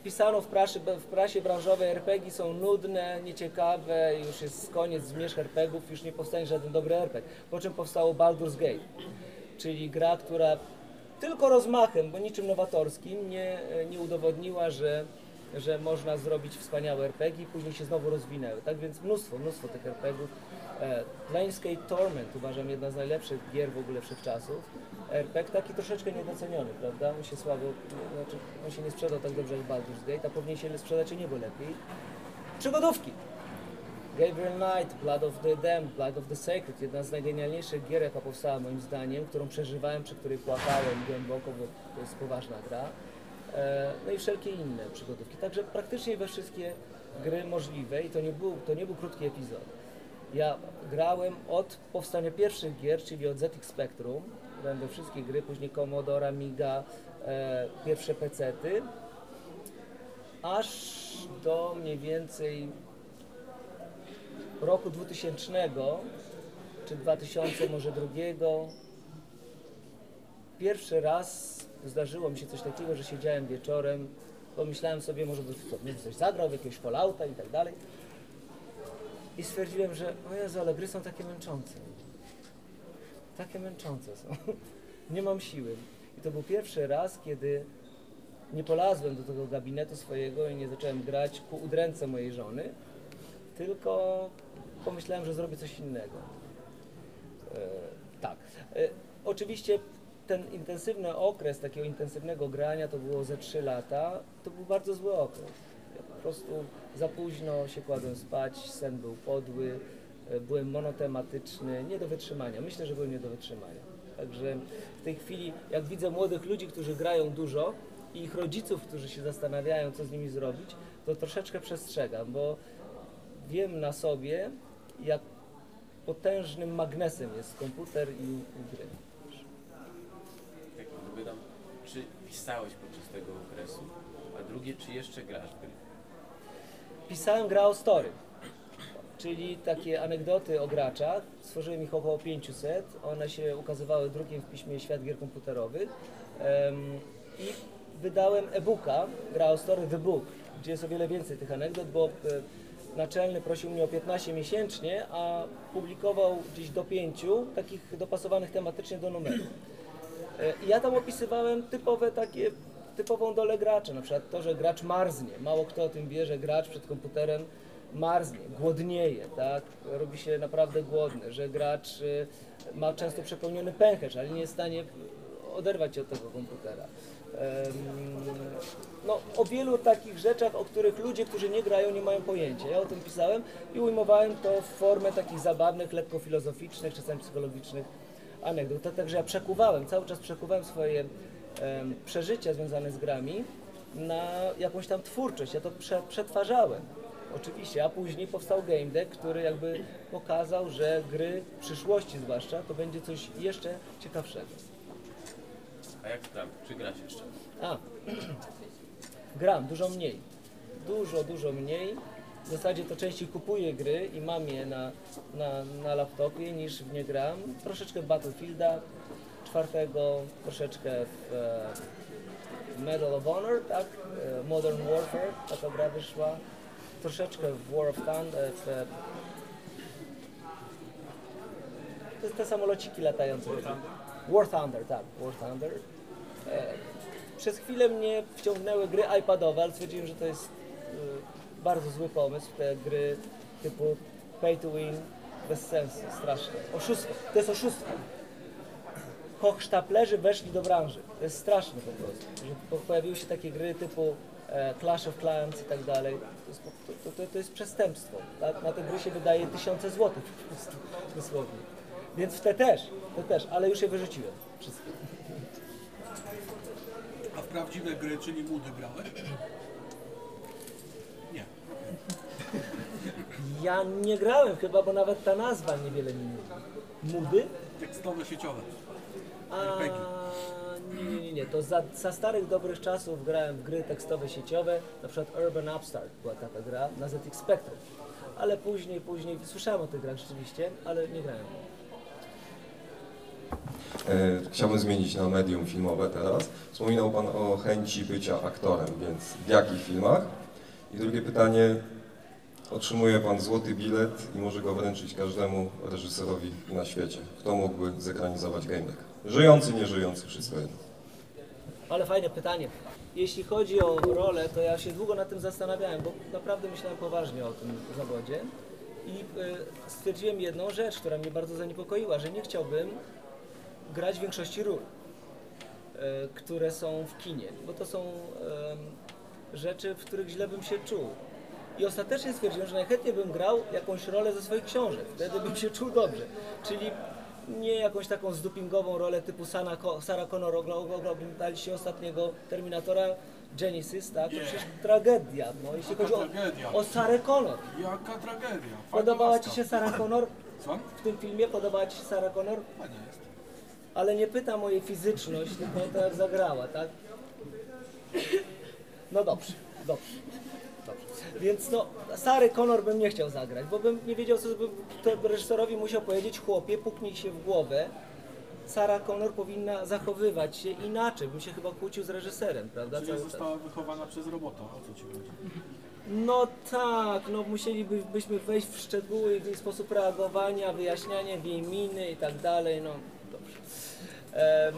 pisano w prasie, w prasie branżowej RPG są nudne, nieciekawe, już jest koniec zmierzch RPGów, już nie powstanie żaden dobry RPG. Po czym powstało Baldur's Gate, czyli gra, która tylko rozmachem, bo niczym nowatorskim nie, nie udowodniła, że, że można zrobić wspaniałe RPG i później się znowu rozwinęły. Tak więc mnóstwo, mnóstwo tych RPGów. E, Planescape Torment uważam jedna z najlepszych gier w ogóle wszechczasów. RPG taki troszeczkę niedoceniony, prawda? On się słabo, znaczy on się nie sprzedał tak dobrze jak Baldur's Gate, a powinien się sprzedać o niebo lepiej. Przygodówki. Gabriel Knight, Blood of the Damned, Blood of the Sacred, jedna z najgenialniejszych gier, jaka powstała moim zdaniem, którą przeżywałem, przy której płakałem głęboko, bo to jest poważna gra. E, No i wszelkie inne przygodówki. Także praktycznie we wszystkie gry możliwe i to nie był, to nie był krótki epizod. Ja grałem od powstania pierwszych gier, czyli od ZX Spectrum, we wszystkie gry, później Commodore, Amiga, e, pierwsze pecety, aż do mniej więcej roku 2000 czy 2000 może drugiego pierwszy raz zdarzyło mi się coś takiego, że siedziałem wieczorem, pomyślałem sobie, może bym coś zagrał, jakiegoś Fallouta i tak dalej. I stwierdziłem, że o Jezu, ale gry są takie męczące. Takie męczące są. nie mam siły. I to był pierwszy raz, kiedy nie polazłem do tego gabinetu swojego i nie zacząłem grać ku udręce mojej żony, tylko pomyślałem, że zrobię coś innego. E, tak. E, oczywiście ten intensywny okres takiego intensywnego grania to było ze 3 lata. To był bardzo zły okres. Ja po prostu za późno się kładłem spać, sen był podły, byłem monotematyczny, nie do wytrzymania. Myślę, że byłem nie do wytrzymania. Także w tej chwili, jak widzę młodych ludzi, którzy grają dużo i ich rodziców, którzy się zastanawiają, co z nimi zrobić, to troszeczkę przestrzegam, bo wiem na sobie, jak potężnym magnesem jest komputer i, i gry. Tak dopytam, czy pisałeś podczas tego okresu? A drugie, czy jeszcze grasz w gry? Pisałem gra o story. Czyli takie anegdoty o graczach. Stworzyłem ich około 500. One się ukazywały drukiem w piśmie Świat Gier Komputerowych. Em, I wydałem e-booka, Gra o Story The Book, gdzie jest o wiele więcej tych anegdot, bo e, naczelny prosił mnie o 15 miesięcznie, a publikował gdzieś do pięciu, takich dopasowanych tematycznie do numeru. E, I ja tam opisywałem typowe takie, typową dolę gracza, na przykład to, że gracz marznie. Mało kto o tym wie, że gracz przed komputerem marznie, głodnieje, tak? Robi się naprawdę głodny, że gracz y, ma często przepełniony pęcherz, ale nie jest w stanie oderwać się od tego komputera. No, o wielu takich rzeczach, o których ludzie, którzy nie grają, nie mają pojęcia. Ja o tym pisałem i ujmowałem to w formę takich zabawnych, lekko filozoficznych, czasami psychologicznych anegdot. A Także ja przekuwałem, cały czas przekuwałem swoje przeżycia związane z grami na jakąś tam twórczość. Ja to prze, przetwarzałem. Oczywiście, a później powstał Game Deck, który jakby pokazał, że gry w przyszłości zwłaszcza to będzie coś jeszcze ciekawszego. A jak tam? Czy grasz jeszcze? A, gram dużo mniej. Dużo, dużo mniej. W zasadzie to częściej kupuję gry i mam je na, na, na laptopie niż w nie gram. Troszeczkę w Battlefielda czwartego, troszeczkę w e, Medal of Honor, tak? E, Modern Warfare, taka gra wyszła. Troszeczkę w War of Thunder, e, to jest te samolociki latające. War Thunder, tak, War Thunder. E, przez chwilę mnie wciągnęły gry iPadowe, ale stwierdziłem, że to jest e, bardzo zły pomysł. Te gry typu pay to win, bez sensu, straszne. Oszustwo, to jest oszustwo. Hochsztaplerzy weszli do branży. To jest straszne po prostu. Że po- pojawiły się takie gry typu Clash of Clans i tak dalej. To to, to, jest przestępstwo. Tak? Na te gry się wydaje tysiące złotych po prostu, dosłownie. Więc w te też, te też, ale już je wyrzuciłem. Wszystkie. A w prawdziwe gry, czyli mudy grałeś? Nie. Ja nie grałem chyba, bo nawet ta nazwa niewiele mi mówi. Mudy? Tekstowe, sieciowe. A, RPG. Nie, nie, nie, nie. To za, za starych dobrych czasów grałem w gry tekstowe sieciowe, na przykład Urban Upstart była taka gra na ZX Spectrum. Ale później, później, słyszałem o tych grach rzeczywiście, ale nie grałem. E, Chciałbym zmienić na medium filmowe teraz. Wspominał Pan o chęci bycia aktorem, więc w jakich filmach? I drugie pytanie, otrzymuje Pan złoty bilet i może go wręczyć każdemu reżyserowi na świecie. Kto mógłby zekranizować Game Deck? Żyjący, nieżyjący, wszystko jedno. Ale fajne pytanie. Jeśli chodzi o rolę, to ja się długo nad tym zastanawiałem, bo naprawdę myślałem poważnie o tym zawodzie i y, stwierdziłem jedną rzecz, która mnie bardzo zaniepokoiła, że nie chciałbym grać w większości ról, y, które są w kinie, bo to są em, rzeczy, w których źle bym się czuł. I ostatecznie stwierdziłem, że najchętniej bym grał jakąś rolę ze swoich książek, wtedy bym się czuł dobrze. Czyli nie jakąś taką zdupingową rolę typu Sana, Sarah Connor, ogl- oglądaliście ostatniego Terminatora Genesis, tak? To przecież tragedia, no, jeśli chodzi o, tragedia? o Sarę Connor. Jaka tragedia. Fajna Podobała laska. Ci się Sarah Connor Co? w tym filmie? Podobała Ci się Sarah Connor? Fajna jest. Ale nie pytam o jej fizyczność, tylko o to jak zagrała, tak? No dobrze, dobrze. Więc no, Sary Connor bym nie chciał zagrać, bo bym nie wiedział, co bym to reżyserowi musiał powiedzieć, chłopie, puknij się w głowę. Sarah Connor powinna zachowywać się inaczej, bym się chyba kłócił z reżyserem, prawda? Czyli Cały czas. została wychowana przez robota. O co ci chodzi? No tak, no musielibyśmy wejść w szczegóły w jej sposób reagowania, wyjaśnianie, jej miny i tak dalej, no dobrze. Em,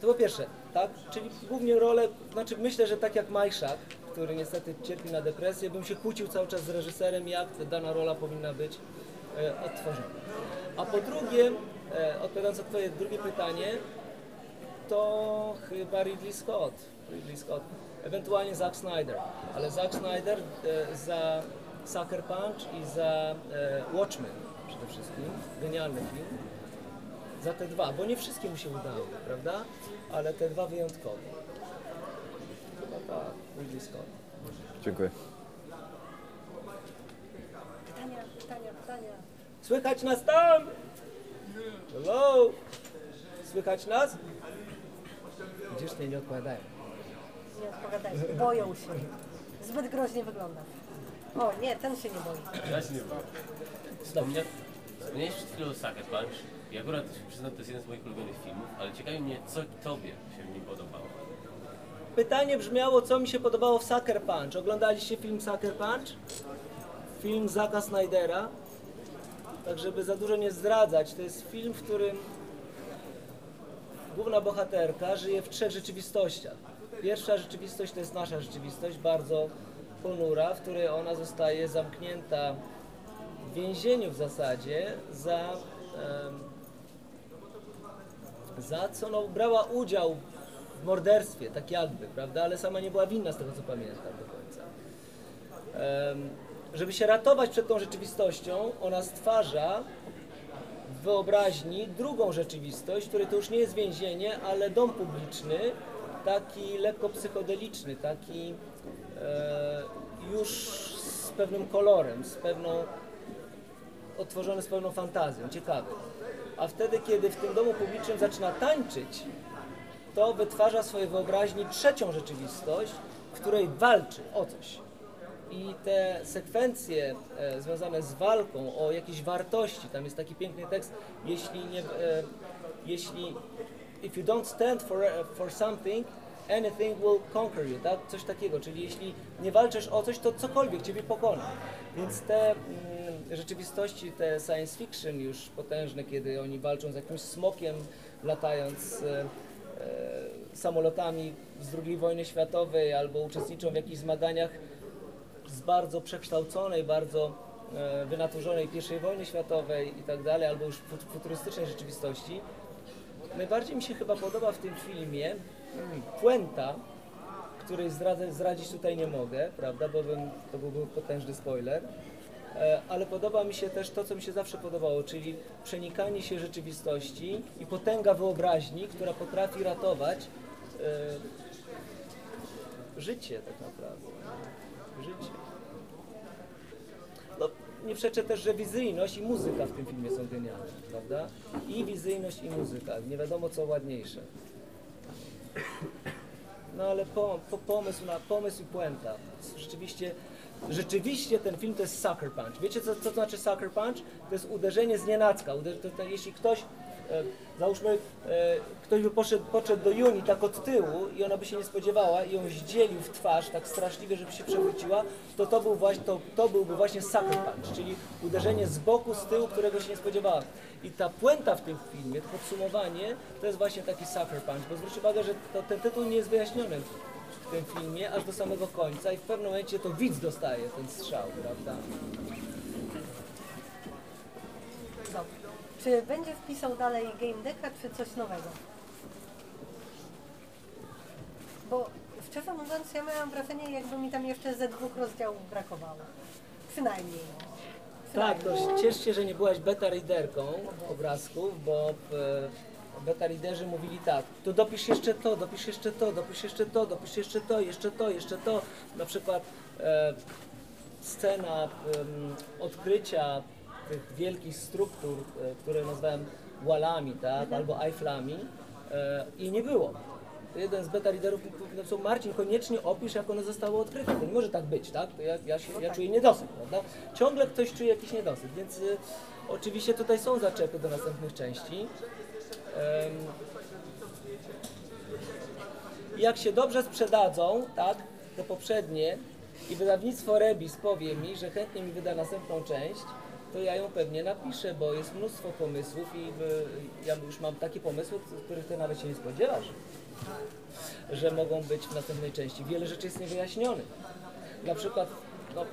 to po pierwsze, tak, czyli głównie rolę, znaczy myślę, że tak jak Majszak, który niestety cierpi na depresję, bym się kłócił cały czas z reżyserem, jak dana rola powinna być e, odtworzona. A po drugie, e, odpowiadając na twoje drugie pytanie, to chyba Ridley Scott. Ridley Scott. Ewentualnie Zack Snyder. Ale Zack Snyder e, za Sucker Punch i za Watchmen przede wszystkim. Genialny film. Za te dwa, bo nie wszystkie mu się udały, prawda? Ale te dwa wyjątkowo. Chyba tak, Ridley Scott. Dziękuję. Pytania, pytania, pytania. Słychać nas tam? Hello? Słychać nas? Gdzież nie, nie odpowiadają. Nie odpowiadajcie, boją się. Zbyt groźnie wygląda. O nie, ten się nie boi. Ja się nie boję. Wspomnia... Wspomniałeś przed chwilą o Sucker Punch. I akurat przyznam, to jest jeden z moich ulubionych filmów, ale ciekawi mnie, co tobie się w nim podobało. Pytanie brzmiało, co mi się podobało w Sucker Punch. Oglądaliście film Sucker Punch? Film Zaka Snydera. Tak, żeby za dużo nie zdradzać, to jest film, w którym główna bohaterka żyje w trzech rzeczywistościach. Pierwsza rzeczywistość to jest nasza rzeczywistość, bardzo ponura, w której ona zostaje zamknięta w więzieniu w zasadzie za, em, za co no, brała udział morderstwie, tak jakby, prawda, ale sama nie była winna z tego co pamiętam do końca. Em, żeby się ratować przed tą rzeczywistością, ona stwarza w wyobraźni drugą rzeczywistość, w której to już nie jest więzienie, ale dom publiczny, taki lekko psychodeliczny, taki e, już z pewnym kolorem, z pewną, otworzony z pewną fantazją, ciekawy. A wtedy, kiedy w tym domu publicznym zaczyna tańczyć, to wytwarza w swojej wyobraźni trzecią rzeczywistość, w której walczy o coś. I te sekwencje e, związane z walką o jakieś wartości, tam jest taki piękny tekst, jeśli nie, e, jeśli if you don't stand for, e, for something, anything will conquer you, tak? Coś takiego, czyli jeśli nie walczysz o coś, to cokolwiek ciebie pokona. Więc te mm, rzeczywistości, te science fiction już potężne, kiedy oni walczą z jakimś smokiem, latając e, samolotami z II wojny światowej albo uczestniczą w jakichś zmaganiach z bardzo przekształconej, bardzo e, wynaturzonej I wojny światowej i tak dalej, albo już fut- futurystycznej rzeczywistości. Najbardziej mi się chyba podoba w tym filmie puenta, której zdradzić tutaj nie mogę, prawda, bo bym, to byłby potężny spoiler. E, Ale podoba mi się też to, co mi się zawsze podobało, czyli przenikanie się rzeczywistości i potęga wyobraźni, która potrafi ratować e, życie tak naprawdę. Życie. No, nie przeczę też, że wizyjność i muzyka w tym filmie są genialne, prawda? I wizyjność i muzyka. Nie wiadomo co ładniejsze. No ale po, po, pomysł, na, pomysł i puenta. Rzeczywiście, rzeczywiście ten film to jest sucker punch. Wiecie co, co to znaczy sucker punch? To jest uderzenie z nienacka. Uder, to, to, jeśli ktoś, e, załóżmy, e, ktoś by poszedł, podszedł do Juni tak od tyłu i ona by się nie spodziewała i ją zdzielił w twarz tak straszliwie, żeby się przewróciła, to to, był właśnie, to, to byłby właśnie sucker punch, czyli uderzenie z boku, z tyłu, którego się nie spodziewała. I ta puenta w tym filmie, to podsumowanie, to jest właśnie taki sucker punch, bo zwróćcie uwagę, że to, ten tytuł nie jest wyjaśniony w tym filmie aż do samego końca i w pewnym momencie to widz dostaje ten strzał, prawda? Czy będzie wpisał dalej Game Decka, czy coś nowego? Bo szczerze mówiąc, ja miałam wrażenie, jakby mi tam jeszcze ze dwóch rozdziałów brakowało. Przynajmniej. Tak, to ciesz się, że nie byłaś beta readerką obrazków, bo e, beta readerzy mówili tak, to dopisz jeszcze to, dopisz jeszcze to, dopisz jeszcze to, dopisz jeszcze to, jeszcze to, jeszcze to. Na przykład e, scena em, odkrycia tych wielkich struktur, e, które nazwałem walami, tak, albo eifflami e, i nie było. Jeden z beta liderów napisał, Marcin, koniecznie opisz, jak one zostały odkryte. To nie może tak być, tak? To ja, ja, się, ja czuję niedosyt, prawda? Ciągle ktoś czuje jakiś niedosyt, więc y, oczywiście tutaj są zaczepy do następnych części. Jak się dobrze sprzedadzą, tak, te poprzednie i wydawnictwo Rebis powie mi, że chętnie mi wyda następną część, to ja ją pewnie napiszę, bo jest mnóstwo pomysłów i ja już mam takie pomysły, których ty nawet się nie spodziewasz, że mogą być w następnej części. Wiele rzeczy jest niewyjaśnionych. Na przykład, no,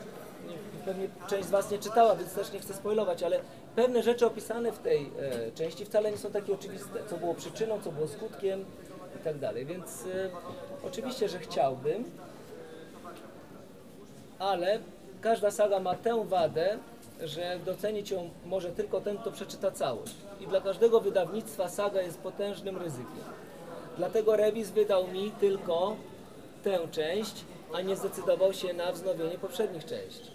nie, pewnie część z Was nie czytała, więc też nie chcę spoilować, ale pewne rzeczy opisane w tej e, części wcale nie są takie oczywiste, co było przyczyną, co było skutkiem i tak dalej. Więc e, oczywiście, że chciałbym, ale każda saga ma tę wadę, że docenić ją może tylko ten, kto przeczyta całość. I dla każdego wydawnictwa saga jest potężnym ryzykiem. Dlatego Rewis wydał mi tylko tę część, a nie zdecydował się na wznowienie poprzednich części.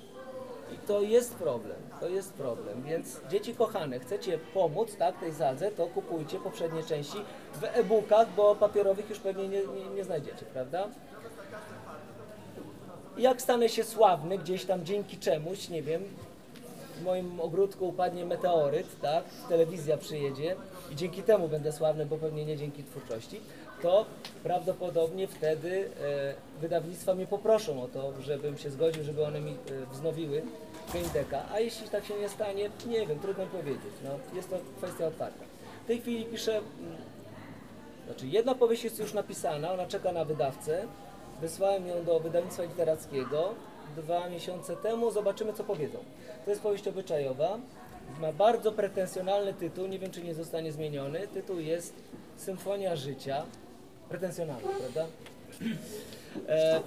I to jest problem, to jest problem, więc dzieci kochane, chcecie pomóc tak, tej zadze, to kupujcie poprzednie części w e-bookach, bo papierowych już pewnie nie, nie, nie znajdziecie, prawda? Jak stanę się sławny gdzieś tam dzięki czemuś, nie wiem, w moim ogródku upadnie meteoryt, tak, telewizja przyjedzie i dzięki temu będę sławny, bo pewnie nie dzięki twórczości, to prawdopodobnie wtedy e, wydawnictwa mnie poproszą o to, żebym się zgodził, żeby one mi e, wznowiły Game Decka, a jeśli tak się nie stanie, nie wiem, trudno powiedzieć, no, jest to kwestia otwarta. W tej chwili piszę, mm, znaczy jedna powieść jest już napisana, ona czeka na wydawcę, wysłałem ją do wydawnictwa literackiego dwa miesiące temu, zobaczymy co powiedzą. To jest powieść obyczajowa, ma bardzo pretensjonalny tytuł, nie wiem czy nie zostanie zmieniony, tytuł jest Symfonia Życia, pretensjonalny, prawda? E,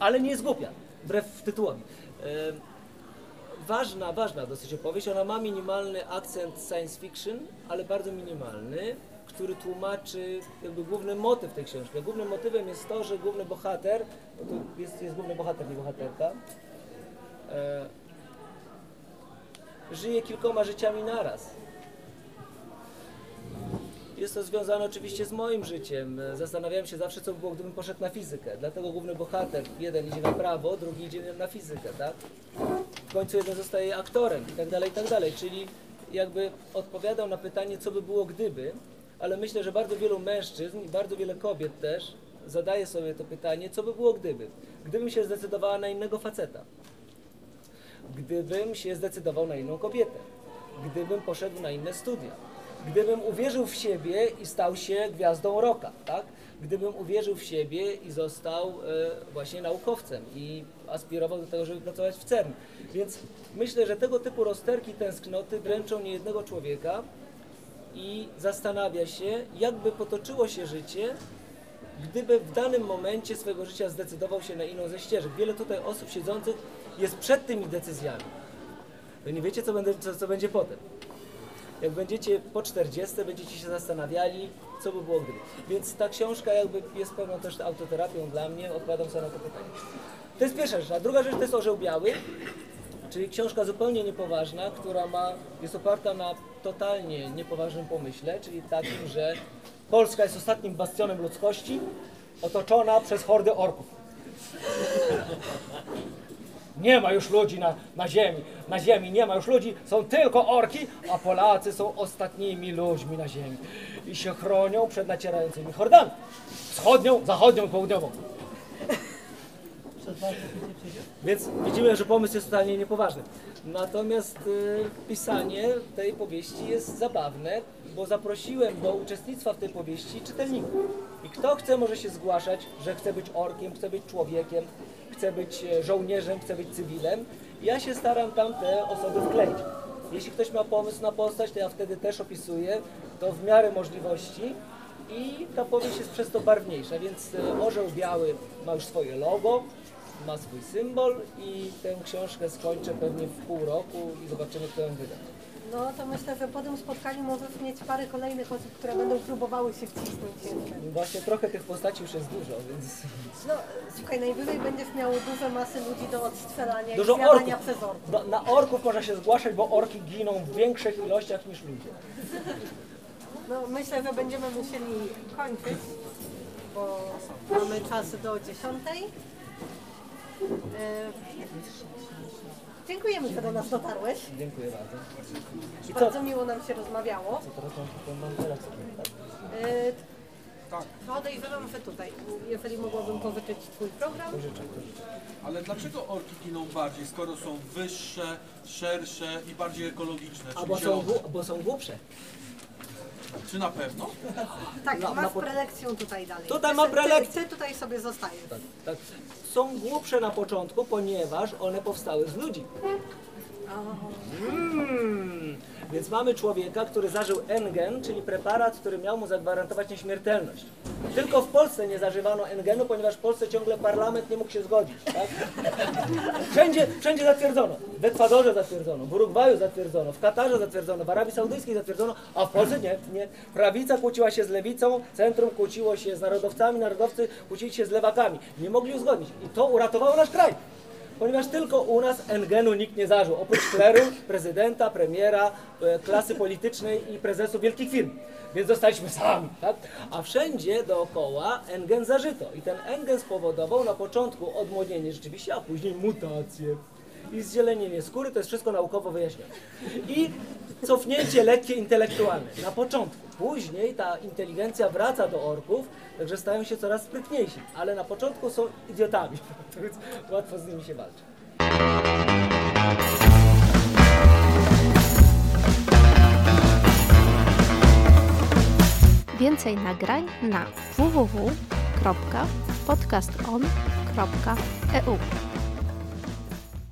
ale nie jest głupia, wbrew tytułowi. E, ważna, ważna dosyć opowieść. Ona ma minimalny akcent science fiction, ale bardzo minimalny, który tłumaczy jakby główny motyw tej książki. Głównym motywem jest to, że główny bohater, bo to jest, jest główny bohater, nie bohaterka, e, żyje kilkoma życiami naraz. Jest to związane oczywiście z moim życiem. Zastanawiałem się zawsze, co by było, gdybym poszedł na fizykę. Dlatego główny bohater, jeden idzie na prawo, drugi idzie na fizykę, tak? w końcu jeden zostaje aktorem i tak dalej, i tak dalej. Czyli jakby odpowiadał na pytanie, co by było gdyby, ale myślę, że bardzo wielu mężczyzn i bardzo wiele kobiet też zadaje sobie to pytanie, co by było gdyby. Gdybym się zdecydowała na innego faceta. Gdybym się zdecydował na inną kobietę. Gdybym poszedł na inne studia. Gdybym uwierzył w siebie i stał się gwiazdą rocka, tak? Gdybym uwierzył w siebie i został e, właśnie naukowcem i aspirował do tego, żeby pracować w CERN. Więc myślę, że tego typu rozterki tęsknoty dręczą niejednego człowieka i zastanawia się, jakby potoczyło się życie, gdyby w danym momencie swojego życia zdecydował się na inną ze ścieżek. Wiele tutaj osób siedzących jest przed tymi decyzjami. Wy nie wiecie, co, co, co będzie potem. Jak będziecie po 40, będziecie się zastanawiali, co by było gdyby. Więc ta książka jakby jest pewną też autoterapią dla mnie, odpowiadam sobie na to pytanie. To jest pierwsza rzecz. A druga rzecz to jest Orzeł Biały, czyli książka zupełnie niepoważna, która ma, jest oparta na totalnie niepoważnym pomyśle, czyli takim, że Polska jest ostatnim bastionem ludzkości, otoczona przez hordy orków. Nie ma już ludzi na, na ziemi. Na ziemi nie ma już ludzi, są tylko orki, a Polacy są ostatnimi ludźmi na ziemi. I się chronią przed nacierającymi hordami. Wschodnią, zachodnią, południową. Więc widzimy, że pomysł jest totalnie niepoważny. Natomiast y, pisanie tej powieści jest zabawne, bo zaprosiłem do uczestnictwa w tej powieści czytelników. I kto chce, może się zgłaszać, że chce być orkiem, chce być człowiekiem, chce być e, żołnierzem, chce być cywilem. Ja się staram tam te osoby wkleić. Jeśli ktoś ma pomysł na postać, to ja wtedy też opisuję to w miarę możliwości i ta powieść jest przez to barwniejsza, więc e, Orzeł Biały ma już swoje logo, ma swój symbol i tę książkę skończę pewnie w pół roku i zobaczymy, kto ją wyda. No to myślę, że po tym spotkaniu możesz mieć parę kolejnych osób, które będą próbowały się wcisnąć jeszcze. Właśnie trochę tych postaci już jest dużo, więc No słuchaj, najwyżej będziesz miał duże masy ludzi do odstrzelania dużo i zjadania orków. przez orków. Na, na orków można się zgłaszać, bo orki giną w większych ilościach niż ludzie. No myślę, że będziemy musieli kończyć, bo mamy czas do dziesiątej. Dziękujemy, że do nas dotarłeś. Dziękuję bardzo. I co? Bardzo miło nam się rozmawiało. Co teraz mam, to mam telefon, tak? Tak, Podejrzewam, że tutaj, jeżeli mogłabym pożyczyć Twój program. Pożyczę, pożyczę. ale dlaczego orki giną bardziej, skoro są wyższe, szersze i bardziej ekologiczne? A czyli bo są, zielone? bo są głupsze. Czy na pewno? Tak, Na- masz na po- prelekcję tutaj dalej. Tutaj Ty ma se- ty- prelekcję. Ty tutaj sobie zostajesz. Tak, tak. Są głupsze na początku, ponieważ one powstały z ludzi. Mm. Więc mamy człowieka, który zażył Engen, czyli preparat, który miał mu zagwarantować nieśmiertelność. Tylko w Polsce nie zażywano Engenu, ponieważ w Polsce ciągle parlament nie mógł się zgodzić. Tak? Wszędzie, wszędzie zatwierdzono. W Ekwadorze zatwierdzono, w Urugwaju zatwierdzono, w Katarze zatwierdzono, w Arabii Saudyjskiej zatwierdzono, a w Polsce nie, nie. Prawica kłóciła się z lewicą, centrum kłóciło się z narodowcami, narodowcy kłócili się z lewakami. Nie mogli uzgodnić. I to uratowało nasz kraj. Ponieważ tylko u nas Engenu nikt nie zażył, oprócz kleru, prezydenta, premiera, e, klasy politycznej i prezesów wielkich firm. Więc zostaliśmy sami, tak? A wszędzie dookoła Engen zażyto. I ten Engen spowodował na początku odmłodnienie rzeczywiście, a później mutację i zzielenienie skóry, to jest wszystko naukowo wyjaśnione. I cofnięcie lekkie intelektualne na początku. Później ta inteligencja wraca do orków, także stają się coraz sprytniejsi, ale na początku są idiotami, więc łatwo z nimi się walczy. Więcej nagrań na www.podcaston.eu